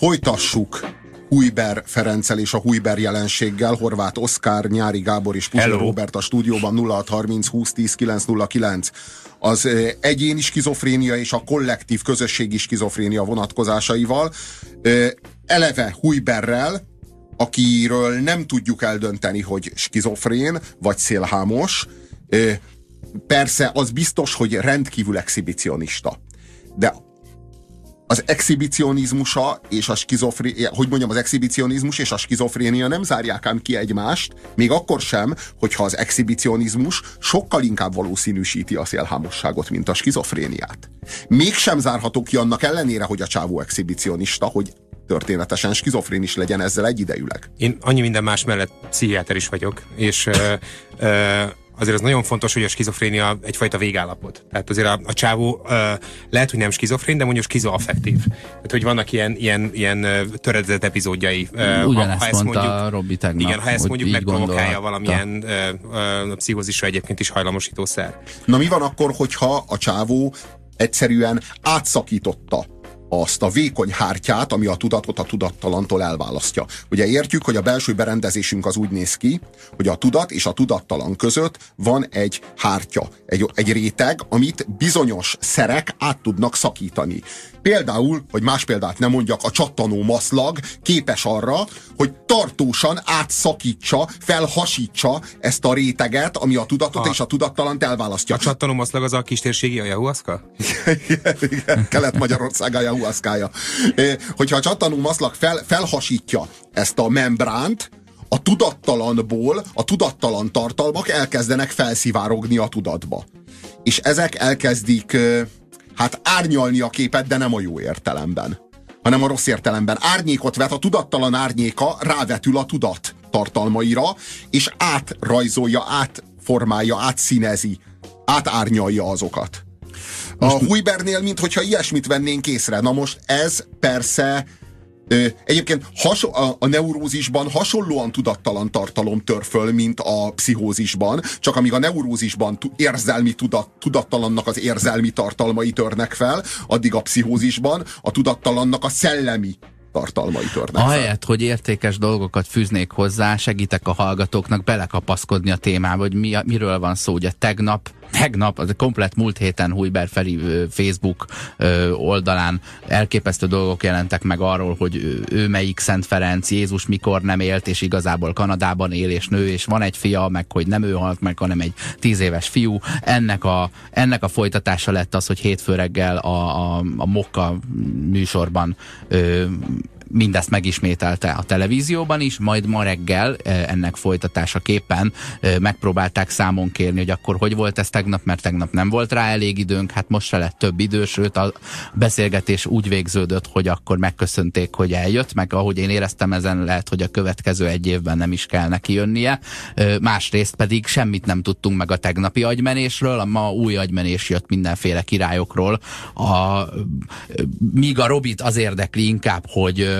folytassuk Hujber Ferenccel és a Hujber jelenséggel, Horváth Oszkár, Nyári Gábor és Puzsar Robert a stúdióban 0630 2010 909. Az egyéni skizofrénia és a kollektív közösségi skizofrénia vonatkozásaival. Eleve Hujberrel, akiről nem tudjuk eldönteni, hogy skizofrén vagy szélhámos. Persze az biztos, hogy rendkívül exhibicionista. De az exhibicionizmusa és a skizofrénia, hogy mondjam, az exhibicionizmus és a skizofrénia nem zárják ám ki egymást, még akkor sem, hogyha az exhibicionizmus sokkal inkább valószínűsíti a szélhámosságot, mint a skizofréniát. Mégsem zárható ki annak ellenére, hogy a csávó exhibicionista, hogy történetesen skizofrén is legyen ezzel egyidejűleg. Én annyi minden más mellett pszichiáter is vagyok, és ö, ö, azért az nagyon fontos, hogy a skizofrénia egyfajta végállapot. Tehát azért a, a csávó uh, lehet, hogy nem skizofrén, de mondjuk skizoaffektív. Tehát, hogy vannak ilyen, ilyen, ilyen töredezett epizódjai. Uh, Ugyanezt ha, ha mondta mondjuk, Robi tegnap. Igen, ha ezt mondjuk megprovokálja valamilyen uh, uh, pszichózisra egyébként is hajlamosítószer. Na mi van akkor, hogyha a csávó egyszerűen átszakította azt a vékony hártyát, ami a tudatot a tudattalantól elválasztja. Ugye értjük, hogy a belső berendezésünk az úgy néz ki, hogy a tudat és a tudattalan között van egy hártya, egy, egy réteg, amit bizonyos szerek át tudnak szakítani. Például, hogy más példát nem mondjak, a csattanó maszlag képes arra, hogy tartósan átszakítsa, felhasítsa ezt a réteget, ami a tudatot a, és a tudattalant elválasztja. A csattanó maszlag az a kistérségi ayahuasca? igen, igen, Kelet-Magyarország ayahuasca Hogyha a csattanó maszlag fel, felhasítja ezt a membránt, a tudattalanból a tudattalan tartalmak elkezdenek felszivárogni a tudatba. És ezek elkezdik hát árnyalni a képet, de nem a jó értelemben, hanem a rossz értelemben. Árnyékot vet, a tudattalan árnyéka rávetül a tudat tartalmaira, és átrajzolja, átformálja, átszínezi, átárnyalja azokat. A Hujbernél, mintha ilyesmit vennénk észre. Na most ez persze Egyébként haso- a, a neurózisban hasonlóan tudattalan tartalom tör föl, mint a pszichózisban, csak amíg a neurózisban érzelmi tudat, tudattalannak az érzelmi tartalmai törnek fel, addig a pszichózisban a tudattalannak a szellemi tartalmai törnek Ahelyett, hogy értékes dolgokat fűznék hozzá, segítek a hallgatóknak belekapaszkodni a témába, hogy mi, miről van szó. Ugye tegnap tegnap, az a komplet múlt héten Hujber Feri Facebook oldalán elképesztő dolgok jelentek meg arról, hogy ő melyik Szent Ferenc, Jézus mikor nem élt, és igazából Kanadában él és nő, és van egy fia, meg hogy nem ő halt meg, hanem egy tíz éves fiú. Ennek a, ennek a folytatása lett az, hogy hétfő reggel a, a, a Mokka műsorban ö, mindezt megismételte a televízióban is, majd ma reggel ennek folytatásaképpen megpróbálták számon kérni, hogy akkor hogy volt ez tegnap, mert tegnap nem volt rá elég időnk, hát most se lett több idő, sőt a beszélgetés úgy végződött, hogy akkor megköszönték, hogy eljött, meg ahogy én éreztem ezen lehet, hogy a következő egy évben nem is kell neki jönnie. Másrészt pedig semmit nem tudtunk meg a tegnapi agymenésről, a ma új agymenés jött mindenféle királyokról. A, míg a Robit az érdekli inkább, hogy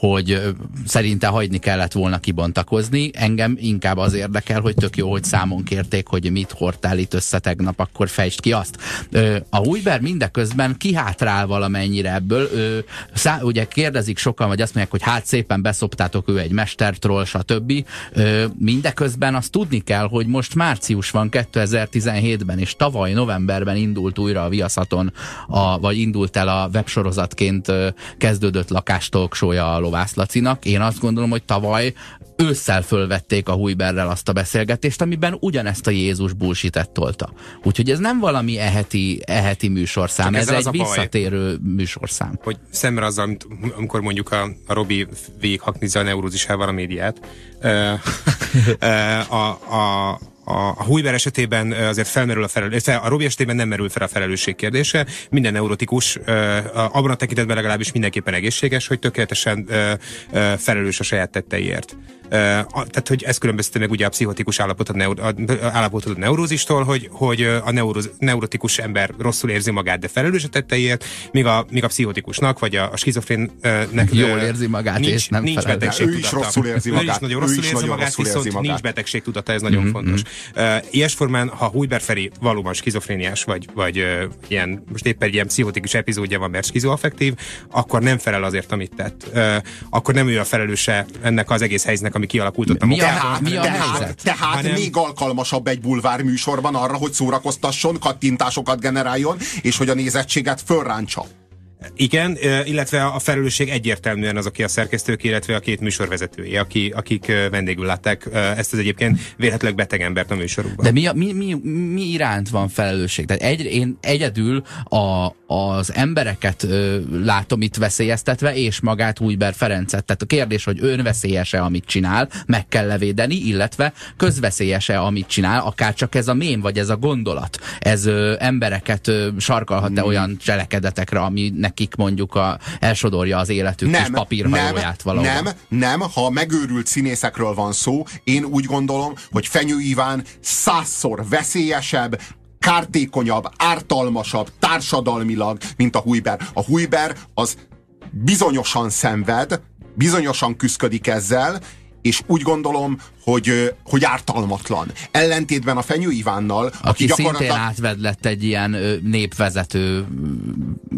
hogy szerinte hagyni kellett volna kibontakozni. Engem inkább az érdekel, hogy tök jó, hogy számon kérték, hogy mit hordtál itt össze tegnap, akkor fejtsd ki azt. A Hujber mindeközben kihátrál valamennyire ebből. Szá, ugye kérdezik sokan, vagy azt mondják, hogy hát szépen beszoptátok ő egy mestertról, stb. Mindeközben azt tudni kell, hogy most március van 2017-ben, és tavaly novemberben indult újra a Viaszaton, a, vagy indult el a websorozatként kezdődött lakástolksója a Lovász Lacinak. Én azt gondolom, hogy tavaly ősszel fölvették a Hujberrel azt a beszélgetést, amiben ugyanezt a Jézus bullshit tolta. Úgyhogy ez nem valami eheti, eheti műsorszám, ez egy visszatérő baj, műsorszám. Hogy szemre azzal, amit, amikor mondjuk a, a Robi végighaknizza a neurózisával a médiát, a, a, a, a Hujber esetében azért felmerül a felelősség, a Robi esetében nem merül fel a felelősség kérdése. Minden neurotikus abban a tekintetben legalábbis mindenképpen egészséges, hogy tökéletesen felelős a saját tetteiért. Tehát, hogy ez különbözte meg ugye a pszichotikus állapotot, neur, állapotot a neurózistól, hogy, hogy a neuroz, neurotikus ember rosszul érzi magát, de felelős a tetteiért, míg a, míg a pszichotikusnak, vagy a, a skizofrénnek jól érzi magát, nincs, és nem nincs betegség Ő is rosszul érzi magát. Ő is nagyon rosszul érzi magát, viszont magát. nincs betegség tudata, ez nagyon mm-hmm. fontos. Ilyesformán, ha Hújber Feri valóban skizofréniás, vagy, vagy ilyen, most éppen egy ilyen pszichotikus epizódja van, mert skizoaffektív, akkor nem felel azért, amit tett. Akkor nem ő a felelőse ennek az egész helyzetnek, ami kialakult ott a mi a, tehát, mi a tehát, helyzet? Tehát hanem... még alkalmasabb egy bulvár műsorban arra, hogy szórakoztasson, kattintásokat generáljon, és hogy a nézettséget fölráncsa. Igen, illetve a felelősség egyértelműen az, aki a szerkesztők, illetve a két műsorvezetője, aki, akik vendégül látták ezt az egyébként véletleg beteg embert a műsorukban. De mi, a, mi, mi, mi iránt van felelősség? Tehát egy, én egyedül a, az embereket ö, látom itt veszélyeztetve, és magát Újber Ferencet. Tehát a kérdés, hogy önveszélyese, amit csinál, meg kell levédeni, illetve közveszélyese, amit csinál, akár csak ez a mém, vagy ez a gondolat. Ez ö, embereket sarkalhat-e hmm. olyan cselekedetekre, ami nekik mondjuk a, elsodorja az életük nem, kis papírhajóját valahol. Nem, nem, ha megőrült színészekről van szó, én úgy gondolom, hogy Fenyő Iván százszor veszélyesebb, kártékonyabb, ártalmasabb társadalmilag, mint a Hujber. A Hujber az bizonyosan szenved, bizonyosan küzdik ezzel, és úgy gondolom, hogy, hogy ártalmatlan. Ellentétben a Fenyő Ivánnal, aki, aki gyakorlatilag... szintén átvedlett egy ilyen népvezető,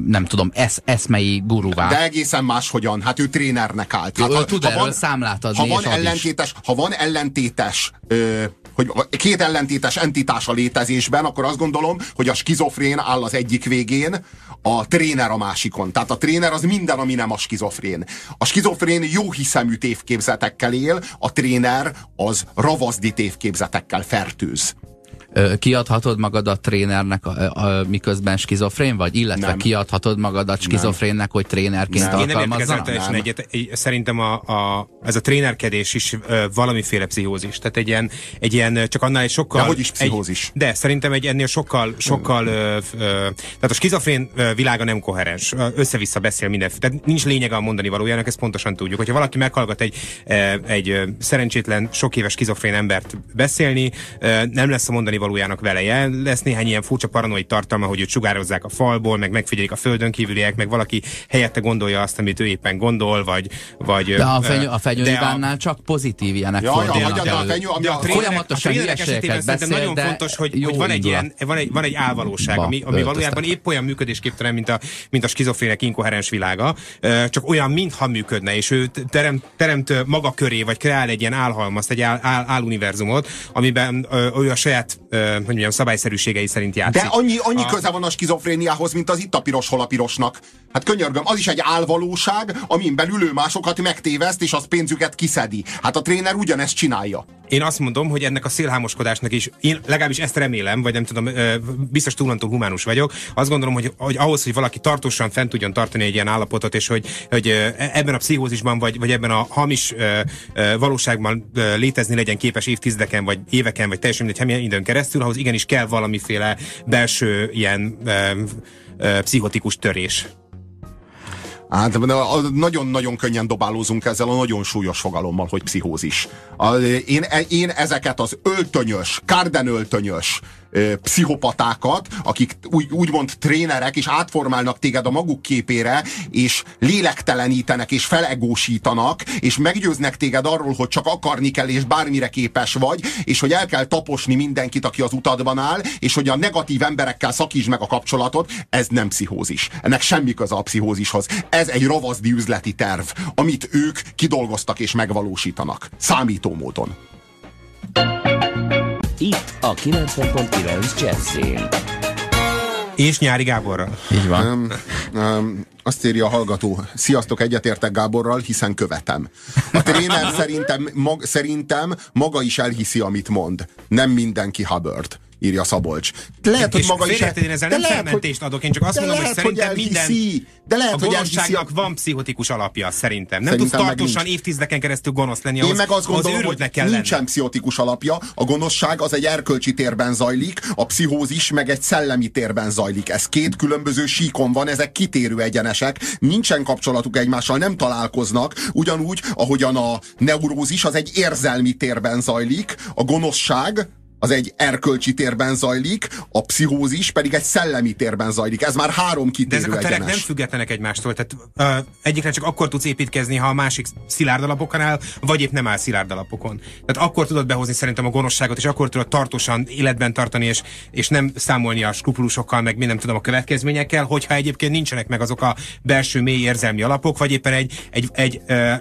nem tudom, esz, eszmei guruvá. De egészen máshogyan, hát ő trénernek állt. Hát, ha, tud ha van, számlát adni, ha van ellentétes, ha van ellentétes ö, hogy két ellentétes entitás a létezésben, akkor azt gondolom, hogy a skizofrén áll az egyik végén, a tréner a másikon. Tehát a tréner az minden, ami nem a skizofrén. A skizofrén jó hiszemű tévképzetekkel él, a tréner az ravaszdi tévképzetekkel fertőz. Kiadhatod magadat trénernek, a, a, miközben skizofrén vagy? Illetve nem. kiadhatod magadat skizofrénnek, hogy trénerként nem. alkalmazzanak? Én nem egyet. Szerintem a, a, ez a trénerkedés is ö, valamiféle pszihózis. Tehát egy ilyen, egy ilyen csak annál egy sokkal... De hogy is pszichózis? Egy, de szerintem egy ennél sokkal, sokkal ö, ö, tehát a skizofrén világa nem koherens. Össze-vissza beszél minden. Tehát nincs lényege a mondani valójának, ezt pontosan tudjuk. Hogyha valaki meghallgat egy, egy szerencsétlen, sok éves skizofrén embert beszélni, nem lesz a mondani valójának veleje. Lesz néhány ilyen furcsa paranoid tartalma, hogy őt sugározzák a falból, meg megfigyelik a földön kívüliek, meg valaki helyette gondolja azt, amit ő éppen gondol, vagy... vagy de a, fenyő, a fenyő Ivánnál a... csak pozitív ilyenek ja, fordulnak ja, elő. A fenyő, ami a, a Folyamatosan hülyeségeket beszél, nagyon fontos, hogy, hogy van, egy ilyen, van, egy, van egy álvalóság, ba, ami, ami valójában épp olyan működésképtelen, mint a, mint a skizofrének inkoherens világa, csak olyan, mintha működne, és ő teremt, teremt maga köré, vagy kreál egy ilyen álhalmazt, egy áll, áll, áluniverzumot, amiben ő a saját hogy mondjam, szabályszerűségei szerint játszik. De annyi, annyi a... köze van a skizofréniához, mint az itt a piros, hol a pirosnak. Hát könyörgöm, az is egy álvalóság, amin belül ő másokat megtéveszt, és az pénzüket kiszedi. Hát a tréner ugyanezt csinálja. Én azt mondom, hogy ennek a szélhámoskodásnak is, én legalábbis ezt remélem, vagy nem tudom, biztos túlantól humánus vagyok, azt gondolom, hogy, hogy ahhoz, hogy valaki tartósan fent tudjon tartani egy ilyen állapotot, és hogy, hogy ebben a pszichózisban, vagy, vagy ebben a hamis valóságban létezni legyen képes évtizedeken, vagy éveken, vagy teljesen mindegy, időn keresztül, ahhoz igenis kell valamiféle belső ilyen pszichotikus törés. Hát nagyon-nagyon könnyen dobálózunk ezzel a nagyon súlyos fogalommal, hogy pszichózis. Én, én ezeket az öltönyös, kárdenöltönyös, pszichopatákat, akik úgy, úgymond trénerek, és átformálnak téged a maguk képére, és lélektelenítenek, és felegósítanak, és meggyőznek téged arról, hogy csak akarni kell, és bármire képes vagy, és hogy el kell taposni mindenkit, aki az utadban áll, és hogy a negatív emberekkel szakítsd meg a kapcsolatot, ez nem pszichózis. Ennek semmi köze a pszichózishoz. Ez egy ravaszdi üzleti terv, amit ők kidolgoztak és megvalósítanak. Számító módon. Itt a 90.9 Jazzin. És Nyári Gáborral. Így van. Um, um, azt írja a hallgató, sziasztok, egyetértek Gáborral, hiszen követem. A tréner szerintem, mag, szerintem maga is elhiszi, amit mond. Nem mindenki Hubbard írja Szabolcs. Lehet, hogy maga is... Én ezzel nem lehet, felmentést hogy, adok, én csak azt mondom, lehet, hogy szerintem hogy minden... De lehet, a gonoszságnak hogy van pszichotikus alapja, szerintem. Nem tudsz tartósan évtizedeken keresztül gonosz lenni, ahhoz, Én meg azt gondolom, hogy kell nincsen lenni. pszichotikus alapja. A gonoszság az egy erkölcsi térben zajlik, a pszichózis meg egy szellemi térben zajlik. Ez két különböző síkon van, ezek kitérő egyenesek, nincsen kapcsolatuk egymással, nem találkoznak, ugyanúgy, ahogyan a neurózis az egy érzelmi térben zajlik, a gonoszság az egy erkölcsi térben zajlik, a pszichózis pedig egy szellemi térben zajlik. Ez már három De kitérő ezek a terek egyenes. nem függetlenek egymástól. Tehát uh, egyikre csak akkor tudsz építkezni, ha a másik szilárd alapokon áll, vagy épp nem áll szilárd alapokon. Tehát akkor tudod behozni szerintem a gonoszságot, és akkor tudod tartósan életben tartani, és, és nem számolni a skrupulusokkal, meg mi nem tudom a következményekkel, hogyha egyébként nincsenek meg azok a belső mély érzelmi alapok, vagy éppen egy, egy, egy uh,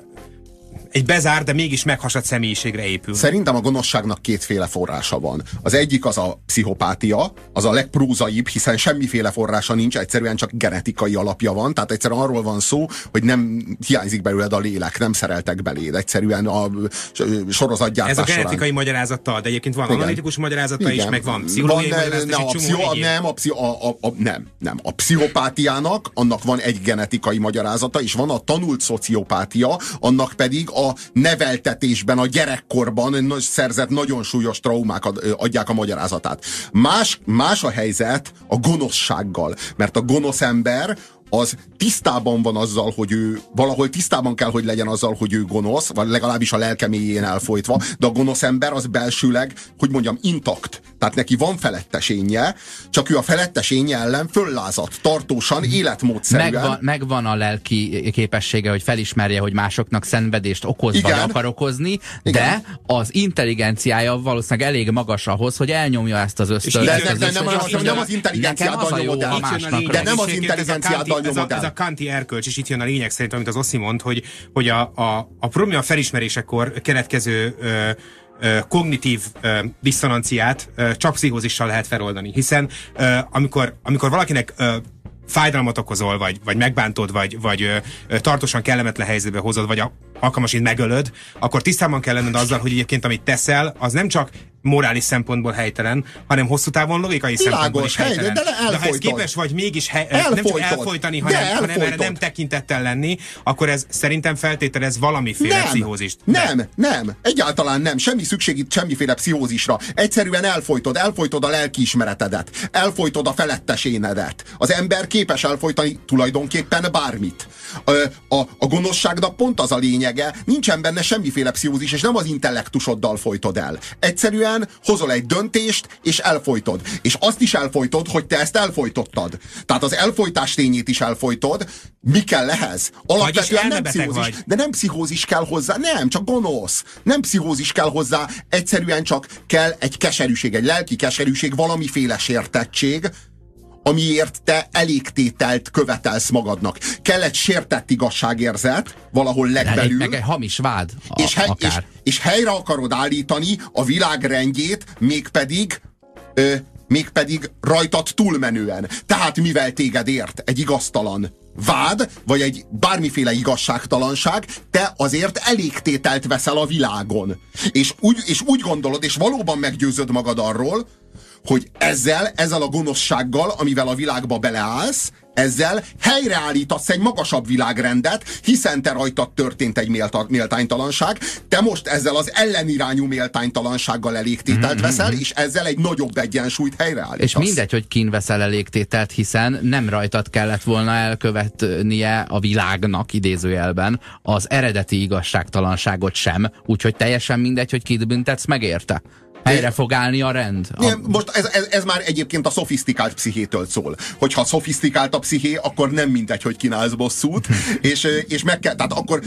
egy bezár, de mégis meghasadt személyiségre épül. Szerintem a gonoszságnak kétféle forrása van. Az egyik az a pszichopátia, az a legprózaibb, hiszen semmiféle forrása nincs, egyszerűen csak genetikai alapja van, tehát egyszerűen arról van szó, hogy nem hiányzik belőled a lélek, nem szereltek beléd, egyszerűen a sorozatgyártás Ez a során. genetikai magyarázattal, de egyébként van Igen. analitikus magyarázata is, Igen. meg van pszichológiai Van, ne, magyarázata, ne, a pszicho, nem, a, pszicho, a, a, a, nem, nem. A pszichopátiának, annak van egy genetikai magyarázata, és van a tanult szociopátia, annak pedig a neveltetésben, a gyerekkorban szerzett nagyon súlyos traumák adják a magyarázatát. Más, más a helyzet a gonoszsággal, mert a gonosz ember az tisztában van azzal, hogy ő valahol tisztában kell, hogy legyen azzal, hogy ő gonosz, vagy legalábbis a lelke mélyén elfolytva, de a gonosz ember az belsőleg, hogy mondjam, intakt. Tehát neki van felettesénye, csak ő a felettesénye ellen föllázadt, tartósan, életmódszerűen. Megvan, megvan a lelki képessége, hogy felismerje, hogy másoknak szenvedést okoz, Igen. vagy akar okozni, Igen. de az intelligenciája valószínűleg elég magas ahhoz, hogy elnyomja ezt az ösztön. De ezt nem- az nem- az- intelligenciáddal nyomod el. De nem az intelligenciáddal ez a-. Ez a kanti erkölcs, és itt jön a lényeg szerint, amit az Oszi mond, hogy, hogy a, a, a probléma felismerésekor keletkező ö, kognitív diszonanciát csak pszichózissal lehet feloldani. Hiszen amikor, amikor valakinek fájdalmat okozol, vagy, vagy megbántod, vagy, vagy ö, tartósan kellemetlen helyzetbe hozod, vagy a, alkalmasint megölöd, akkor tisztában kell lenned azzal, hogy egyébként amit teszel, az nem csak morális szempontból helytelen, hanem hosszú távon logikai Világos, szempontból is hely- helytelen. de de ha elfolytod. képes vagy mégis hely, nem csak Elfolytod. elfolytani, hanem, hanem erre elfolytod. nem tekintettel lenni, akkor ez szerintem feltételez valamiféle Nem, pszichózist. De- nem, nem, egyáltalán nem, semmi szükség itt semmiféle pszichózisra. Egyszerűen elfolytod, elfolytod a lelkiismeretedet, elfolytod a felettesénedet. Az ember képes elfolytani tulajdonképpen bármit. Ö, A, a gonoszságnak pont az a lényege, nincsen benne semmiféle pszichózis, és nem az intellektusoddal folytod el. Egyszerűen hozol egy döntést, és elfolytod. És azt is elfolytod, hogy te ezt elfolytottad. Tehát az elfolytás tényét is elfolytod. Mi kell ehhez? Alapvetően nem pszichózis. vagy. De nem pszichózis kell hozzá, nem, csak gonosz. Nem pszichózis kell hozzá, egyszerűen csak kell egy keserűség, egy lelki keserűség, valamiféle sértettség, amiért te elégtételt követelsz magadnak. Kell egy sértett igazságérzet, valahol legbelül, meg egy hamis vád, a, és, hely, és, és helyre akarod állítani a világ rendjét, mégpedig ö, mégpedig rajtad túlmenően. Tehát mivel téged ért egy igaztalan vád, vagy egy bármiféle igazságtalanság, te azért elégtételt veszel a világon. És úgy, és úgy gondolod, és valóban meggyőzöd magad arról, hogy ezzel, ezzel a gonoszsággal, amivel a világba beleállsz, ezzel helyreállítasz egy magasabb világrendet, hiszen te rajtad történt egy mélta, méltánytalanság, te most ezzel az ellenirányú méltánytalansággal elégtételt veszel, és ezzel egy nagyobb egyensúlyt helyreállítasz. És mindegy, hogy kin veszel elégtételt, hiszen nem rajtad kellett volna elkövetnie a világnak idézőjelben az eredeti igazságtalanságot sem, úgyhogy teljesen mindegy, hogy kit büntetsz meg érte. Helyre fog állni a rend. A, most ez, ez, ez már egyébként a szofisztikált pszichétől szól. Hogyha szofisztikált a psziché, akkor nem mindegy, hogy kínálsz bosszút, és, és meg kell, tehát akkor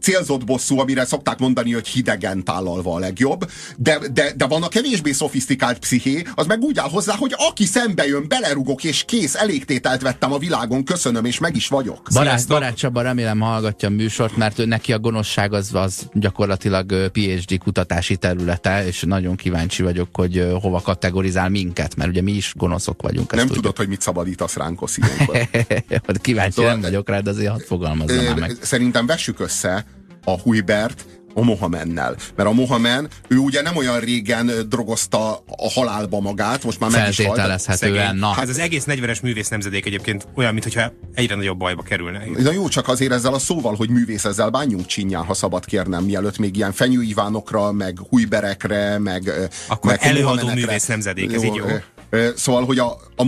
célzott bosszú, amire szokták mondani, hogy hidegen tálalva a legjobb, de, de, de van a kevésbé szofisztikált psziché, az meg úgy áll hozzá, hogy aki szembe jön, belerugok, és kész, elégtételt vettem a világon, köszönöm, és meg is vagyok. Barát, barát Csaba remélem hallgatja a műsort, mert ő, neki a gonoszság az, az gyakorlatilag PhD kutatási területe, és nagyon kíváncsi vagyok, hogy hova kategorizál minket, mert ugye mi is gonoszok vagyunk. Nem tudod, hogy mit szabadítasz ránk, Oszi, ilyenkor. kíváncsi Szóval- nem vagyok rá, de azért hadd fogalmazzam Ö, meg. Szerintem vessük össze a Huibert a Mohamennel. Mert a Mohamen, ő ugye nem olyan régen drogozta a halálba magát, most már meg is halt. Feltételezhetően, na. Hát az egész 40-es művész nemzedék egyébként olyan, mintha egyre nagyobb bajba kerülne. Na jó, csak azért ezzel a szóval, hogy művész, ezzel bánjunk csinyán, ha szabad kérnem, mielőtt még ilyen fenyőivánokra, meg hújberekre, meg Akkor meg előadó művész nemzedék, ez így jó. ö, ö, Szóval, hogy a, a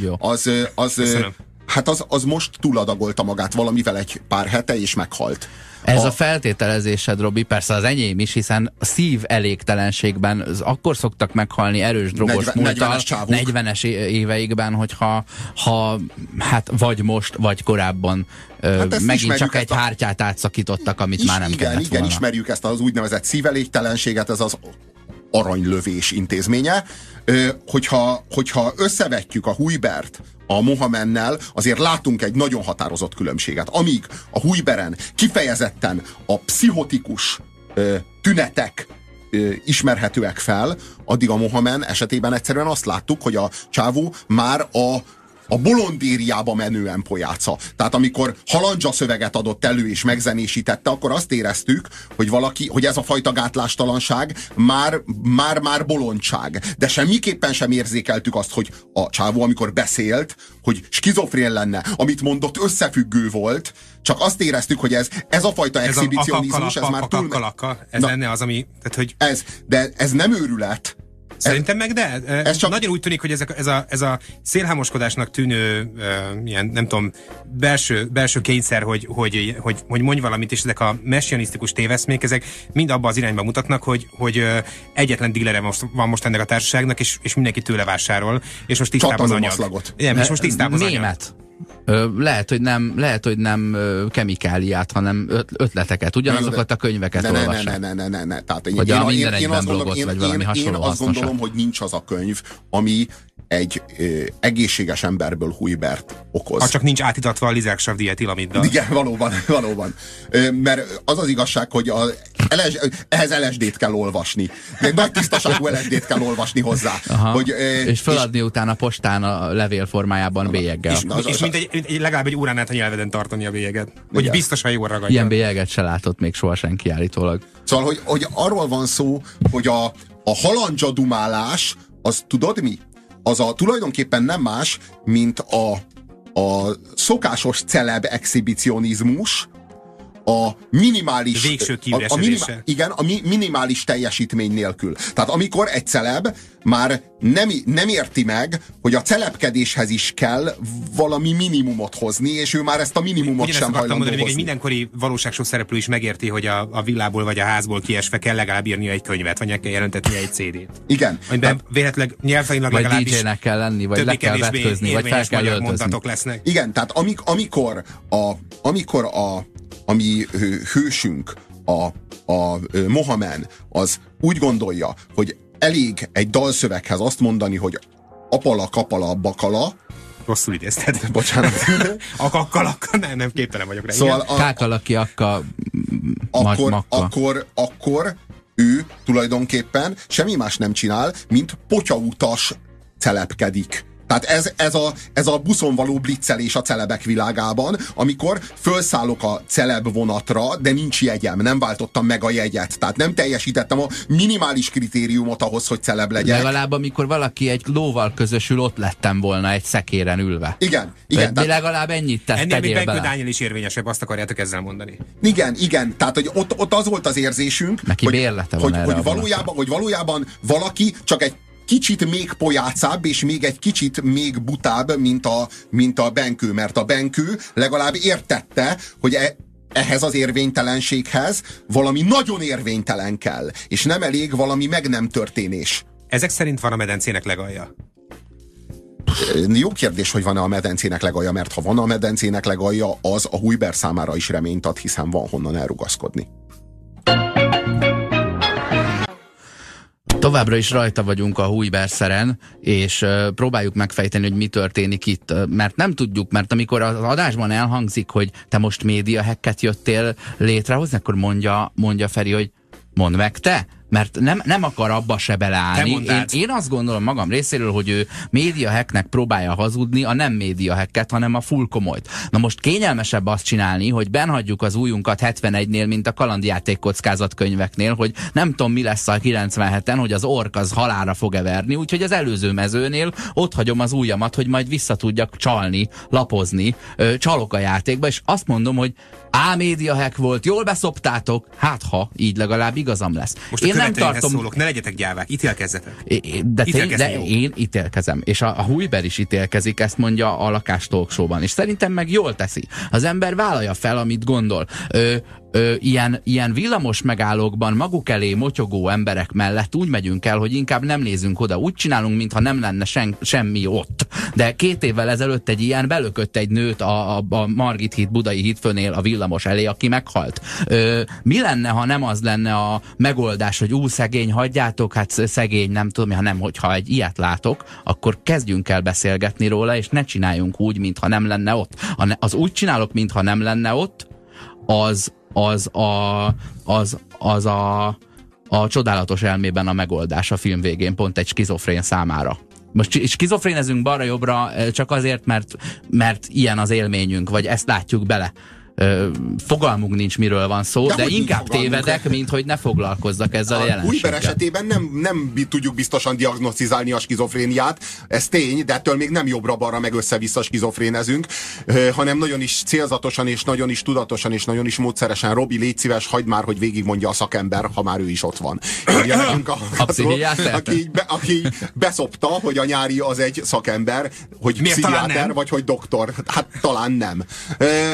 jó. az, az, Köszönöm. hát az, az most túladagolta magát valamivel egy pár hete, és meghalt. Ez a, a feltételezésed, Robi, persze az enyém is, hiszen szív elégtelenségben az akkor szoktak meghalni erős drogos 40 múltal, 40-es 40-es éveikben, hogyha ha, hát vagy most, vagy korábban hát megint csak egy a- hártyát átszakítottak, amit Is, már nem igen, kellett igen, volna. ismerjük ezt az úgynevezett szívelégtelenséget, ez az aranylövés intézménye. Hogyha, hogyha összevetjük a Huybert a Mohamennel, azért látunk egy nagyon határozott különbséget. Amíg a Huyberen kifejezetten a pszichotikus tünetek ismerhetőek fel, addig a Mohamen esetében egyszerűen azt láttuk, hogy a csávó már a a bolondériába menően pojáca. Tehát amikor halandzsa szöveget adott elő és megzenésítette, akkor azt éreztük, hogy valaki, hogy ez a fajta gátlástalanság már, már, már bolondság. De semmiképpen sem érzékeltük azt, hogy a csávó, amikor beszélt, hogy skizofrén lenne, amit mondott, összefüggő volt, csak azt éreztük, hogy ez, ez a fajta Ez a exhibicionizmus, ez már túl... ez lenne az, ami, tehát hogy Ez, de ez nem őrület. Szerintem meg de. Ez csak-. Nagyon úgy tűnik, hogy ez a, ez a, ez a szélhámoskodásnak tűnő uh, ilyen, nem tudom, belső, belső kényszer, hogy, hogy, hogy, hogy mondj valamit, és ezek a messianisztikus téveszmék, ezek mind abba az irányba mutatnak, hogy, hogy uh, egyetlen dílere most, van most ennek a társaságnak, és, és mindenki tőle vásárol, és most tisztában az anyag. Igen, és most tisztában az anyag. Ö, lehet, hogy nem, lehet, hogy nem ö, kemikáliát, hanem öt, ötleteket. Ugyanazokat a könyveket ne, ne, ne, olvassák. ne, ne, ne, ne. Tehát Vagy a minden én, egyben azt gondolom, én, vagy valami én, én azt gondolom, hogy nincs az a könyv, ami egy ö, egészséges emberből Huybert okoz. Ha csak nincs átitatva a lizáksav dietillamiddal. Igen, valóban, valóban. Ö, Mert az az igazság, hogy a LS, ehhez LSD-t kell olvasni. Egy nagy tisztaságú LSD-t kell olvasni hozzá. Aha. Hogy, ö, és feladni utána postán a levél formájában bélyeggel. És, az- és az- mint egy, egy, legalább egy órán át a nyelveden tartani a bélyeget. Hogy Igen. biztosan jól ragadja. Ilyen bélyeget se látott még soha senki állítólag. Szóval, hogy, hogy arról van szó, hogy a, a halandzsa dumálás, az tudod mi? Az a tulajdonképpen nem más, mint a, a szokásos celeb exhibicionizmus, a minimális... Végső a, a kiüresedése. Igen, a mi, minimális teljesítmény nélkül. Tehát amikor egy celeb már nem, nem érti meg, hogy a celebkedéshez is kell valami minimumot hozni, és ő már ezt a minimumot Ugyanezt sem hajlandó mondani, még egy hozni. mindenkori valóságshow szereplő is megérti, hogy a, a villából vagy a házból kiesve kell legalább írnia egy könyvet, vagy kell jelentetni egy CD-t. Igen. Amiben véletleg nyelvtanilag Vagy legalábbis DJ-nek kell lenni, vagy le kell vetközni, vagy fel kell mondatok lesznek. Igen, tehát amik, amikor a, amikor a, a mi ö, hősünk, a, a Mohamen, az úgy gondolja, hogy elég egy dalszöveghez azt mondani, hogy apala, kapala, bakala, Rosszul idézted. bocsánat, Akakkal, akkor nem, nem képtelen vagyok rá. szóval a, Kákalaki akka, akkor, makka. akkor, akkor ő tulajdonképpen semmi más nem csinál, mint potyautas celepkedik. Tehát ez, ez, a, ez a buszon való blitzelés a celebek világában, amikor felszállok a celeb vonatra, de nincs jegyem, nem váltottam meg a jegyet. Tehát nem teljesítettem a minimális kritériumot ahhoz, hogy celeb legyek. Legalább amikor valaki egy lóval közösül, ott lettem volna egy szekéren ülve. Igen, igen. De Tehát, legalább ennyit te, Ennél még Benkő. Dániel is érvényesebb, azt akarjátok ezzel mondani. Igen, igen. Tehát, hogy ott, ott az volt az érzésünk, Neki hogy, hogy, hogy, valójában, hogy valójában valaki csak egy kicsit még pojácább, és még egy kicsit még butább, mint a, mint a Benkő, mert a Benkő legalább értette, hogy e, ehhez az érvénytelenséghez valami nagyon érvénytelen kell, és nem elég valami meg nem történés. Ezek szerint van a medencének legalja. Jó kérdés, hogy van-e a medencének legalja, mert ha van a medencének legalja, az a Hujber számára is reményt ad, hiszen van honnan elrugaszkodni. Továbbra is rajta vagyunk a Hújberszeren, és uh, próbáljuk megfejteni, hogy mi történik itt, mert nem tudjuk, mert amikor az adásban elhangzik, hogy te most média hacket jöttél létrehozni, akkor mondja, mondja Feri, hogy mondd meg te, mert nem, nem akar abba se beleállni. Én, én azt gondolom magam részéről, hogy ő média hacknek próbálja hazudni, a nem média hacket, hanem a full komolyt. Na most kényelmesebb azt csinálni, hogy benhagyjuk az újunkat 71-nél, mint a kalandjáték kockázat könyveknél, hogy nem tudom mi lesz a 97-en, hogy az ork az halára fog-e verni, úgyhogy az előző mezőnél ott hagyom az ujjamat, hogy majd vissza tudjak csalni, lapozni, csalok a játékba, és azt mondom, hogy á, média hack volt, jól beszoptátok, hát ha, így legalább igazam lesz. Most a én nem tartom, szólok, ne legyetek gyávák, ítélkezzetek. É- De, tény, de jó. én ítélkezem, és a, a Hújber is ítélkezik, ezt mondja a lakás talk show-ban, és szerintem meg jól teszi. Az ember vállalja fel, amit gondol. Ö, ö, ilyen, ilyen villamos megállókban maguk elé motyogó emberek mellett úgy megyünk el, hogy inkább nem nézünk oda. Úgy csinálunk, mintha nem lenne sen, semmi ott. De két évvel ezelőtt egy ilyen belökött egy nőt a, a, a Margit híd, Budai hídfőnél a villamos elé, aki meghalt. Ö, mi lenne, ha nem az lenne a megoldás, hogy ú, szegény, hagyjátok, hát szegény, nem tudom, ha nem, hogyha egy ilyet látok, akkor kezdjünk el beszélgetni róla, és ne csináljunk úgy, mintha nem lenne ott. Az úgy csinálok, mintha nem lenne ott, az, az a, az, az a, a csodálatos elmében a megoldás a film végén, pont egy skizofrén számára. Most skizofrénezünk balra-jobbra csak azért, mert, mert ilyen az élményünk, vagy ezt látjuk bele fogalmunk nincs, miről van szó, de, de inkább tévedek, mint hogy ne foglalkozzak ezzel a, a jelenséggel. Újber esetében nem, nem tudjuk biztosan diagnosztizálni a skizofréniát, ez tény, de ettől még nem jobbra-balra meg össze-vissza skizofrénezünk, hanem nagyon is célzatosan és nagyon is tudatosan és nagyon is módszeresen. Robi, légy szíves, hagyd már, hogy végigmondja a szakember, ha már ő is ott van. A, a aki, így be, aki így beszopta, hogy a nyári az egy szakember, hogy Miért pszichiáter, vagy hogy doktor. Hát talán nem. Ö,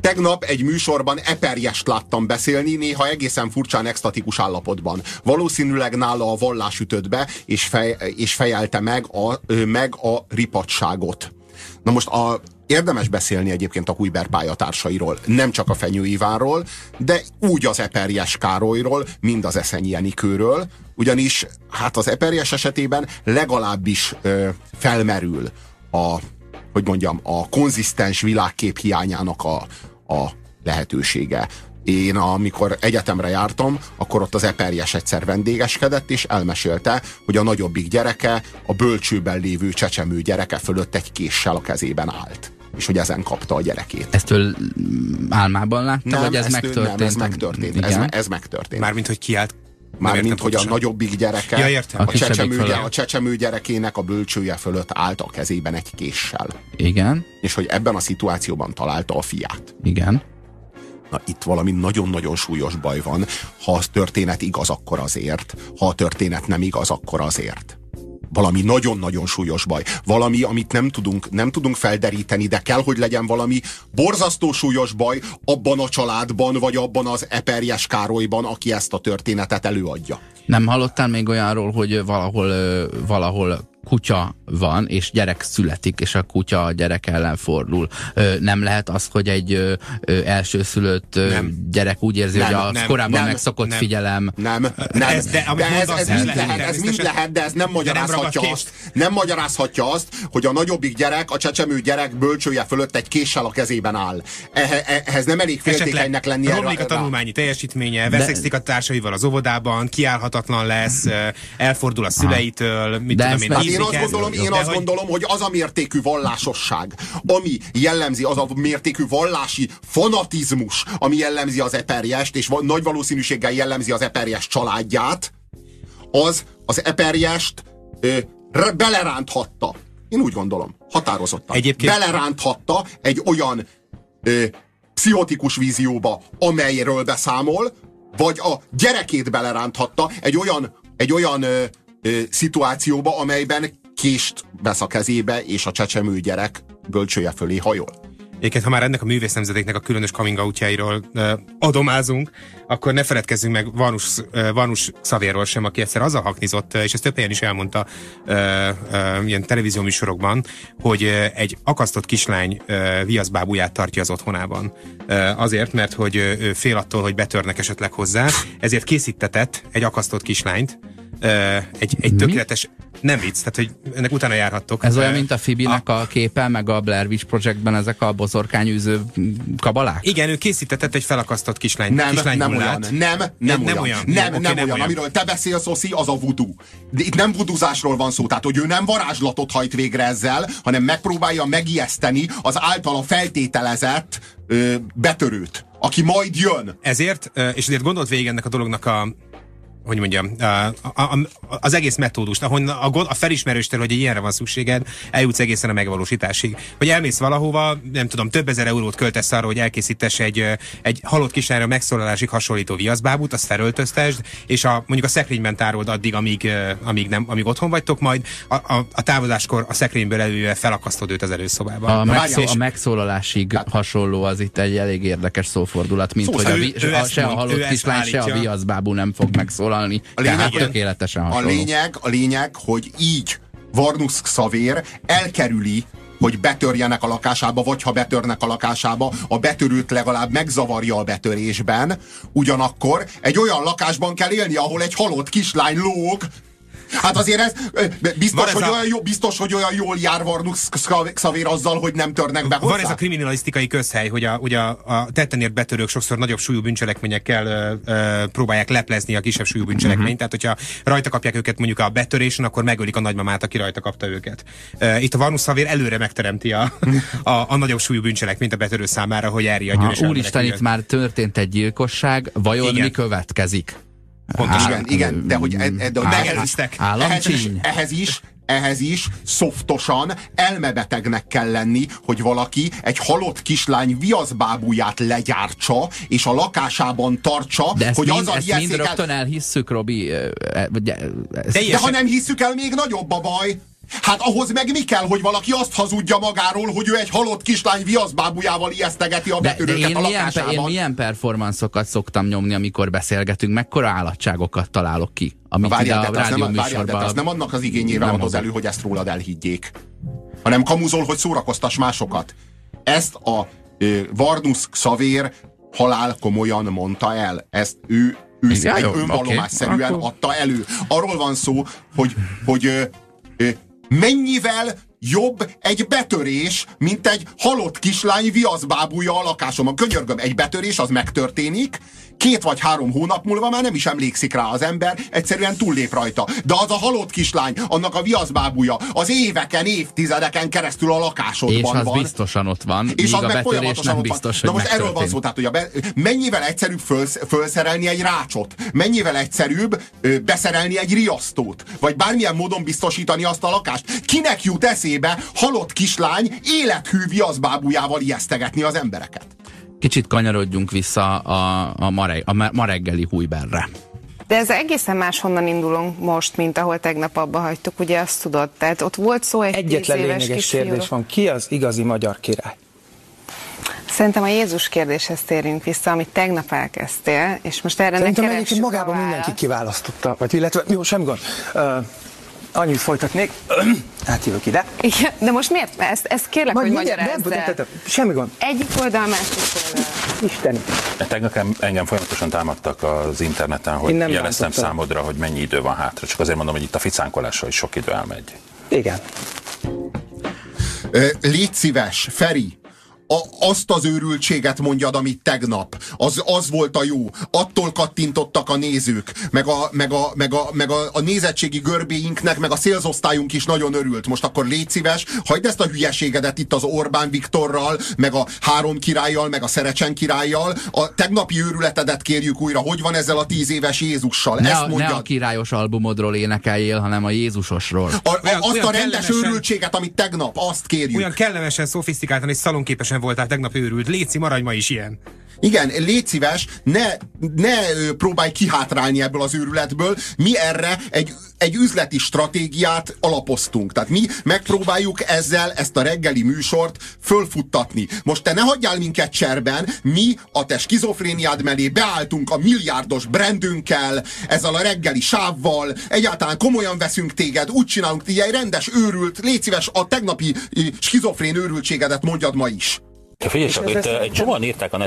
tegnap egy műsorban eperjest láttam beszélni, néha egészen furcsán extatikus állapotban. Valószínűleg nála a vallás ütött be, és, fej, és fejelte meg a, meg a ripatságot. Na most a, érdemes beszélni egyébként a Hujber pályatársairól, nem csak a Fenyő Ivánról, de úgy az Eperjes Károlyról, mind az Eszenyi Enikőről, ugyanis hát az Eperjes esetében legalábbis ö, felmerül a hogy mondjam, a konzisztens világkép hiányának a, a lehetősége. Én amikor egyetemre jártam, akkor ott az Eperjes egyszer vendégeskedett, és elmesélte, hogy a nagyobbik gyereke a bölcsőben lévő csecsemő gyereke fölött egy késsel a kezében állt és hogy ezen kapta a gyerekét. Ezt ő álmában látta, nem, vagy ez megtörtént? Nem, ez megtörtént. Ez, ez megtörtént. Mármint, hogy kiállt Mármint, hogy a nagyobbik gyereke, ja, a, a, csecsemő, a csecsemő gyerekének a bölcsője fölött állt a kezében egy késsel. Igen. És hogy ebben a szituációban találta a fiát. Igen. Na itt valami nagyon-nagyon súlyos baj van. Ha a történet igaz, akkor azért. Ha a történet nem igaz, akkor azért valami nagyon-nagyon súlyos baj. Valami, amit nem tudunk, nem tudunk felderíteni, de kell, hogy legyen valami borzasztó súlyos baj abban a családban, vagy abban az Eperjes Károlyban, aki ezt a történetet előadja. Nem hallottál még olyanról, hogy valahol, valahol kutya van, és gyerek születik, és a kutya a gyerek ellen fordul. Ö, nem lehet az, hogy egy ö, ö, elsőszülött ö, nem. gyerek úgy érzi, nem, hogy a nem, korábban nem, megszokott nem, figyelem. Nem, nem. Ez, de, de ez, ez, mind lehet, ez mind lehet, de ez nem magyarázhatja nem azt. Nem magyarázhatja azt, hogy a nagyobbik gyerek, a csecsemő gyerek bölcsője fölött egy késsel a kezében áll. Ehhez nem elég féltékenynek lenni. Romlik a tanulmányi teljesítménye, veszekszik a társaival az óvodában, kiállhatatlan lesz, elfordul a szüleitől, mit tudom én, én azt gondolom, én azt gondolom, hogy az a mértékű vallásosság, ami jellemzi, az a mértékű vallási fanatizmus, ami jellemzi az eperjest, és nagy valószínűséggel jellemzi az eperjes családját, az az eperjest ö, beleránthatta. Én úgy gondolom, határozottan. Egyébként... Beleránthatta egy olyan ö, pszichotikus vízióba, amelyről beszámol, vagy a gyerekét beleránthatta egy olyan, egy olyan ö, ö, szituációba, amelyben kést vesz a kezébe, és a csecsemő gyerek bölcsője fölé hajol. Egyébként, ha már ennek a művész nemzetéknek a különös coming outjairól uh, adomázunk, akkor ne feledkezzünk meg Vanus, uh, Vanus Xavierról sem, aki egyszer azzal haknizott, és ezt több helyen is elmondta uh, uh, ilyen televízió műsorokban, hogy uh, egy akasztott kislány uh, viaszbábuját tartja az otthonában. Uh, azért, mert hogy uh, fél attól, hogy betörnek esetleg hozzá, ezért készítetett egy akasztott kislányt, egy, egy tökéletes, nem vicc, tehát hogy ennek utána járhattok. Ez olyan, mint a Fibinek a, a képe, meg a Blair Witch Projectben ezek a bozorkányűző kabalák? Igen, ő készítetett egy felakasztott kislány. Nem, kislány nem olyan. Nem, nem, nem, nem olyan. Nem, nem, nem, olyan. olyan. Amiről te beszélsz, Oszi, az a. De itt nem vuduzásról van szó, tehát hogy ő nem varázslatot hajt végre ezzel, hanem megpróbálja megijeszteni az általa feltételezett ö, betörőt, aki majd jön. Ezért, és ezért gondolt végig ennek a dolognak a hogy mondjam, a, a, az egész metódust, ahol a, a felismerőstől, hogy ilyenre van szükséged, eljutsz egészen a megvalósításig. Hogy elmész valahova, nem tudom, több ezer eurót költesz arra, hogy elkészítesz egy, egy halott kislányra megszólalásig hasonlító viaszbábút, azt felöltöztesd, és a, mondjuk a szekrényben tárold addig, amíg, amíg, nem, amíg otthon vagytok, majd a, a, a távozáskor a szekrényből előve felakasztod őt az előszobában. A, megszó, a megszólalásig hát, hasonló az itt egy elég érdekes szófordulat, mint Szó, hogy a, vi, ő, a, se a halott kislány, se a viaszbábú nem fog megszólalni megszólalni. A lényeg, tehát tökéletesen hasonló. A lényeg, a lényeg, hogy így Varnus Xavér elkerüli hogy betörjenek a lakásába, vagy ha betörnek a lakásába, a betörőt legalább megzavarja a betörésben, ugyanakkor egy olyan lakásban kell élni, ahol egy halott kislány lóg, Hát azért ez biztos, ez hogy, a... olyan jó, biztos hogy olyan jól jár Varnux Xavér azzal, hogy nem törnek be hozzá. Van ez a kriminalisztikai közhely, hogy a, ugye a, a tettenért betörők sokszor nagyobb súlyú bűncselekményekkel ö, ö, próbálják leplezni a kisebb súlyú bűncselekményt. Uh-huh. Tehát, hogyha rajta kapják őket mondjuk a betörésen, akkor megölik a nagymamát, aki rajta kapta őket. Uh, itt a Varnux Xavér előre megteremti a, a, a nagyobb súlyú bűncselekményt a betörő számára, hogy elriadjon. Úristen, itt már történt egy gyilkosság, vajon Igen. mi következik? Pontosan. Igen, igen, de hogy, e, de, hogy megelőztek. Ehhez is, ehhez is ehhez is szoftosan elmebetegnek kell lenni, hogy valaki egy halott kislány viaszbábúját legyártsa, és a lakásában tartsa, De hogy mind, az a ezt mind rögtön elhisszük, Robi. E, e, de ha nem hisszük el, még nagyobb a baj. Hát ahhoz meg mi kell, hogy valaki azt hazudja magáról, hogy ő egy halott kislány viaszbábujával ijesztegeti a betörőket a lakásában. Milyen, én milyen performanszokat szoktam nyomni, amikor beszélgetünk, mekkora állatságokat találok ki, amit várjál, ide a rádió nem, várjál, de az nem annak az igényével adod elő, hogy ezt rólad elhiggyék, hanem kamuzol, hogy szórakoztass másokat. Ezt a ö, Varnus Xavér halál komolyan mondta el. Ezt ő, ő egy önvallomásszerűen okay. adta elő. Arról van szó, hogy, hogy ö, ö, mennyivel jobb egy betörés, mint egy halott kislány viaszbábúja a lakásomban. Könyörgöm, egy betörés az megtörténik, két vagy három hónap múlva már nem is emlékszik rá az ember, egyszerűen túllép rajta. De az a halott kislány, annak a viaszbábúja, az éveken, évtizedeken keresztül a lakásodban és az van. biztosan ott van, és az a meg folyamatosan nem biztos, van. Na most erről van szó, tehát hogy a be, mennyivel egyszerűbb fölsz, fölszerelni egy rácsot, mennyivel egyszerűbb ö, beszerelni egy riasztót, vagy bármilyen módon biztosítani azt a lakást. Kinek jut eszébe halott kislány élethű viaszbábújával ijesztegetni az embereket? Kicsit kanyarodjunk vissza a, a, ma, reg, a ma reggeli hújberre. De ez egészen máshonnan indulunk most, mint ahol tegnap abba hagytuk, ugye azt tudod? Tehát ott volt szó egy Egyetlen lényeges kérdés van, ki az igazi magyar király? Szerintem a Jézus kérdéshez térjünk vissza, amit tegnap elkezdtél, és most erre Szerintem ne egyébként magában mindenki kiválasztotta, vagy illetve, jó, sem gond. Uh, annyit folytatnék, átjövök ide. Igen, de most miért? Ezt, ezt kérlek, Majd hogy magyarázz el. Semmi gond. Egyik oldal, másik oldal. Isteni. Tegnap engem folyamatosan támadtak az interneten, hogy jeleztem számodra, hogy mennyi idő van hátra. Csak azért mondom, hogy itt a ficánkolással is sok idő elmegy. Igen. Légy szíves, Feri, a, azt az őrültséget mondjad, amit tegnap. Az, az volt a jó. Attól kattintottak a nézők, meg a, meg a, meg a, meg a, a nézettségi görbéinknek, meg a szélzosztályunk is nagyon örült. Most akkor légy szíves, hagyd ezt a hülyeségedet itt az Orbán Viktorral, meg a három királlyal, meg a Szerecsen királlyal. A tegnapi őrületedet kérjük újra. Hogy van ezzel a tíz éves Jézussal? Ne, ezt a, ne a királyos albumodról énekeljél, hanem a Jézusosról. A, a, olyan, azt olyan a rendes őrültséget, amit tegnap, azt kérjük. Olyan kellemesen, szofisztikáltan és szalonképesen milyen voltál tegnap őrült. Léci, maradj ma is ilyen. Igen, légy szíves, ne, ne próbálj kihátrálni ebből az őrületből. Mi erre egy, egy üzleti stratégiát alapoztunk. Tehát mi megpróbáljuk ezzel ezt a reggeli műsort fölfuttatni. Most te ne hagyjál minket cserben, mi a te skizofréniád mellé beálltunk a milliárdos brandünkkel, ezzel a reggeli sávval, egyáltalán komolyan veszünk téged, úgy csinálunk, hogy egy rendes őrült, légy szíves, a tegnapi skizofrén őrültségedet mondjad ma is. Figyelj csak, itt egy csomóan írták a